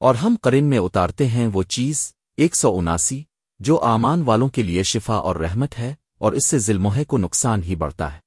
اور ہم قرن میں اتارتے ہیں وہ چیز ایک سو اناسی، جو آمان والوں کے لیے شفا اور رحمت ہے اور اس سے ذلموہے کو نقصان ہی بڑھتا ہے۔